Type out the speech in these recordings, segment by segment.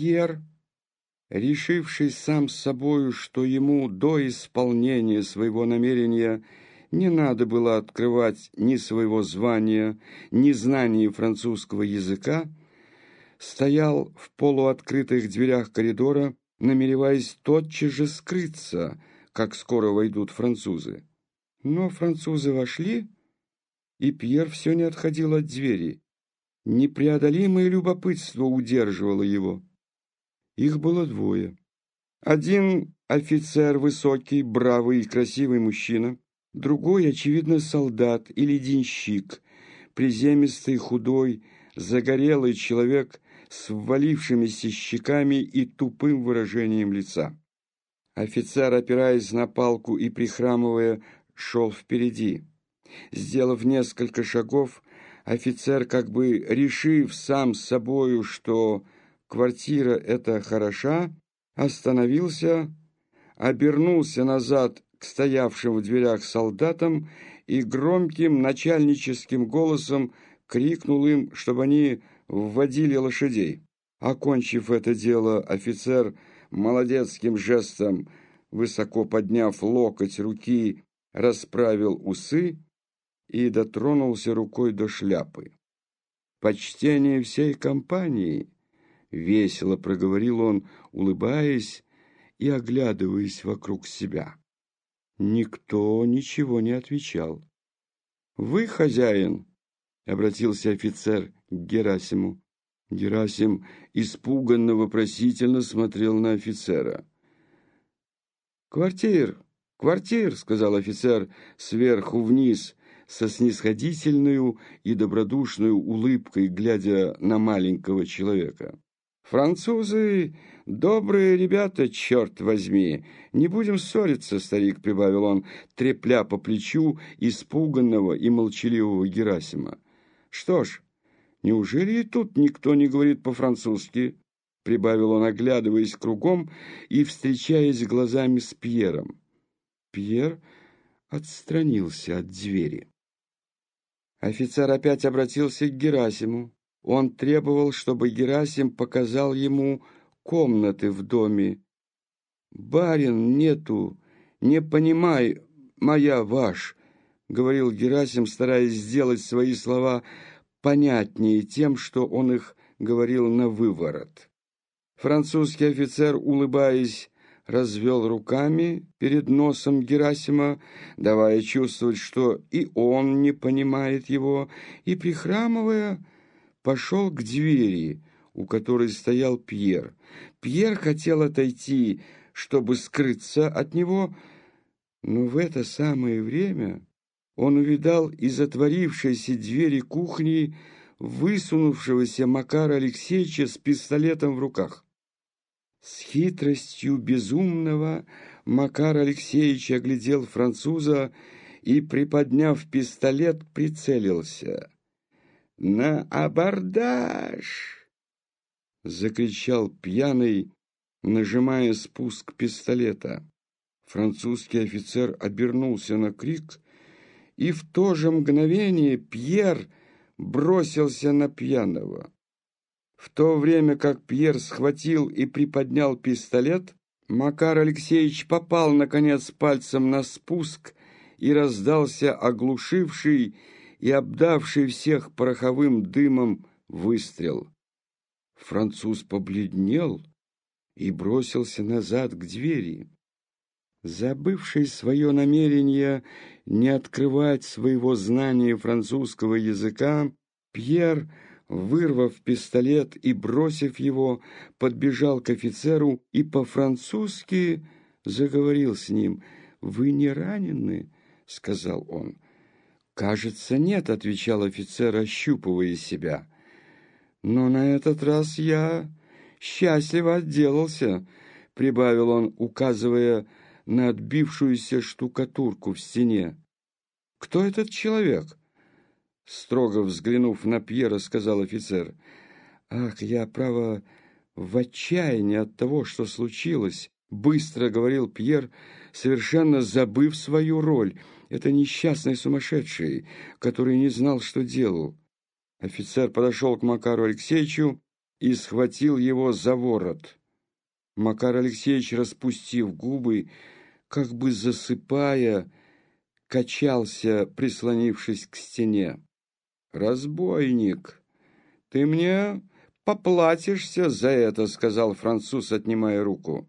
Пьер, решивший сам с собою, что ему до исполнения своего намерения не надо было открывать ни своего звания, ни знаний французского языка, стоял в полуоткрытых дверях коридора, намереваясь тотчас же скрыться, как скоро войдут французы. Но французы вошли, и Пьер все не отходил от двери. Непреодолимое любопытство удерживало его. Их было двое. Один офицер, высокий, бравый и красивый мужчина, другой, очевидно, солдат или денщик, приземистый, худой, загорелый человек с ввалившимися щеками и тупым выражением лица. Офицер, опираясь на палку и прихрамывая, шел впереди. Сделав несколько шагов, офицер, как бы решив сам с собою, что квартира эта хороша, остановился, обернулся назад к стоявшим в дверях солдатам и громким начальническим голосом крикнул им, чтобы они вводили лошадей. Окончив это дело, офицер молодецким жестом, высоко подняв локоть руки, расправил усы и дотронулся рукой до шляпы. «Почтение всей компании!» — весело проговорил он, улыбаясь и оглядываясь вокруг себя. Никто ничего не отвечал. «Вы хозяин?» — обратился офицер к Герасиму. Герасим испуганно-вопросительно смотрел на офицера. «Квартир! Квартир!» — сказал офицер сверху вниз, со снисходительной и добродушной улыбкой, глядя на маленького человека. «Французы — добрые ребята, черт возьми! Не будем ссориться, старик», — прибавил он, трепля по плечу испуганного и молчаливого Герасима. «Что ж, неужели и тут никто не говорит по-французски?» — прибавил он, оглядываясь кругом и встречаясь глазами с Пьером. Пьер отстранился от двери. Офицер опять обратился к Герасиму. Он требовал, чтобы Герасим показал ему комнаты в доме. «Барин нету, не понимай, моя ваш», — говорил Герасим, стараясь сделать свои слова понятнее тем, что он их говорил на выворот. Французский офицер, улыбаясь, развел руками перед носом Герасима, давая чувствовать, что и он не понимает его, и, прихрамывая, пошел к двери, у которой стоял Пьер. Пьер хотел отойти, чтобы скрыться от него, но в это самое время он увидал из отворившейся двери кухни высунувшегося Макара Алексеевича с пистолетом в руках. С хитростью безумного Макар Алексеевич оглядел француза и, приподняв пистолет, прицелился. «На абордаж!» — закричал пьяный, нажимая спуск пистолета. Французский офицер обернулся на крик, и в то же мгновение Пьер бросился на пьяного. В то время как Пьер схватил и приподнял пистолет, Макар Алексеевич попал, наконец, пальцем на спуск и раздался оглушивший и обдавший всех пороховым дымом выстрел. Француз побледнел и бросился назад к двери. Забывший свое намерение не открывать своего знания французского языка, Пьер вырвав пистолет и бросив его, подбежал к офицеру и по-французски заговорил с ним. «Вы не ранены?» — сказал он. «Кажется, нет», — отвечал офицер, ощупывая себя. «Но на этот раз я счастливо отделался», — прибавил он, указывая на отбившуюся штукатурку в стене. «Кто этот человек?» Строго взглянув на Пьера, сказал офицер. «Ах, я, право, в отчаянии от того, что случилось», — быстро говорил Пьер, совершенно забыв свою роль. «Это несчастный сумасшедший, который не знал, что делал». Офицер подошел к Макару Алексеевичу и схватил его за ворот. Макар Алексеевич, распустив губы, как бы засыпая, качался, прислонившись к стене. «Разбойник, ты мне поплатишься за это», — сказал француз, отнимая руку.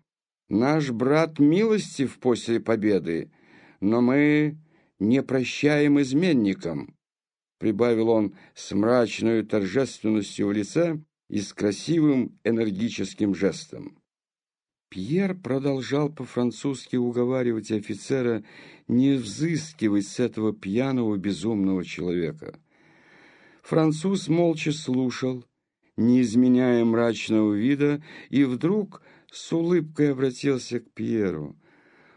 «Наш брат милостив после победы, но мы не прощаем изменникам», — прибавил он с мрачной торжественностью в лице и с красивым энергическим жестом. Пьер продолжал по-французски уговаривать офицера не взыскивать с этого пьяного безумного человека. Француз молча слушал, не изменяя мрачного вида, и вдруг с улыбкой обратился к Пьеру.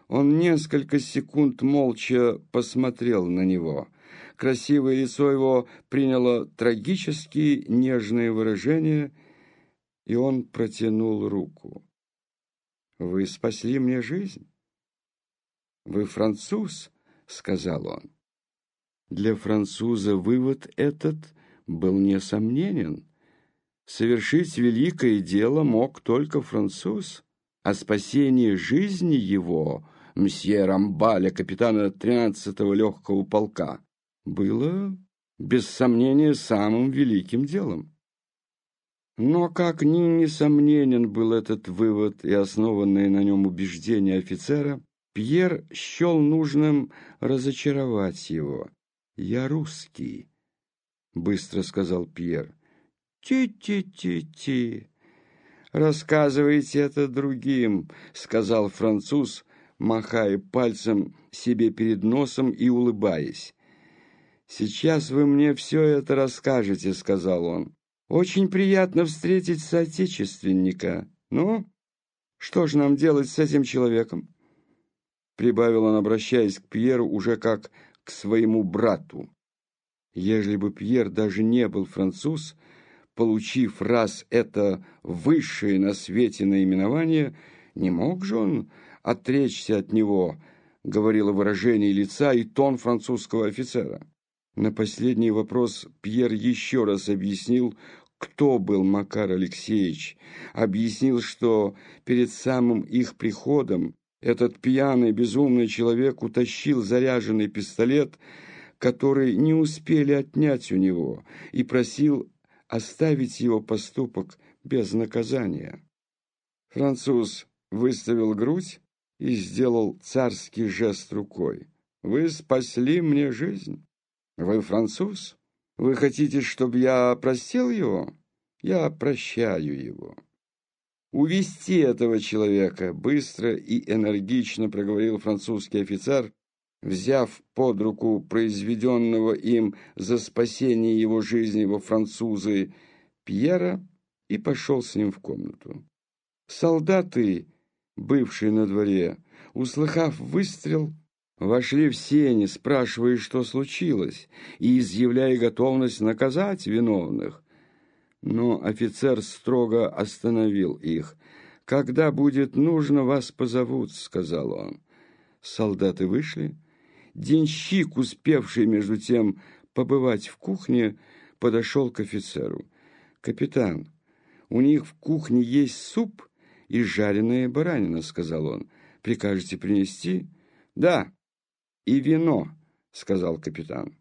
Он несколько секунд молча посмотрел на него. Красивое лицо его приняло трагически нежное выражение, и он протянул руку. Вы спасли мне жизнь. Вы француз, сказал он. Для француза вывод этот был несомненен. Совершить великое дело мог только француз, а спасение жизни его, мсье Рамбаля, капитана тринадцатого легкого полка, было, без сомнения, самым великим делом. Но как ни несомненен был этот вывод и основанное на нем убеждение офицера, Пьер счел нужным разочаровать его. «Я русский», — быстро сказал Пьер. «Ти-ти-ти-ти». «Рассказывайте это другим», — сказал француз, махая пальцем себе перед носом и улыбаясь. «Сейчас вы мне все это расскажете», — сказал он. Очень приятно встретить соотечественника. Ну, что же нам делать с этим человеком? Прибавил он, обращаясь к Пьеру уже как к своему брату. Ежели бы Пьер даже не был француз, получив раз это высшее на свете наименование, не мог же он отречься от него, говорило выражение лица и тон французского офицера. На последний вопрос Пьер еще раз объяснил, кто был Макар Алексеевич, объяснил, что перед самым их приходом этот пьяный, безумный человек утащил заряженный пистолет, который не успели отнять у него, и просил оставить его поступок без наказания. Француз выставил грудь и сделал царский жест рукой. «Вы спасли мне жизнь». Вы француз? Вы хотите, чтобы я простил его? Я прощаю его. Увести этого человека, быстро и энергично проговорил французский офицер, взяв под руку произведенного им за спасение его жизни во французы Пьера и пошел с ним в комнату. Солдаты, бывшие на дворе, услыхав выстрел, Вошли в сени, спрашивая, что случилось, и изъявляя готовность наказать виновных. Но офицер строго остановил их. «Когда будет нужно, вас позовут», — сказал он. Солдаты вышли. Денщик, успевший между тем побывать в кухне, подошел к офицеру. «Капитан, у них в кухне есть суп и жареная баранина», — сказал он. «Прикажете принести?» «Да», «И вино», — сказал капитан.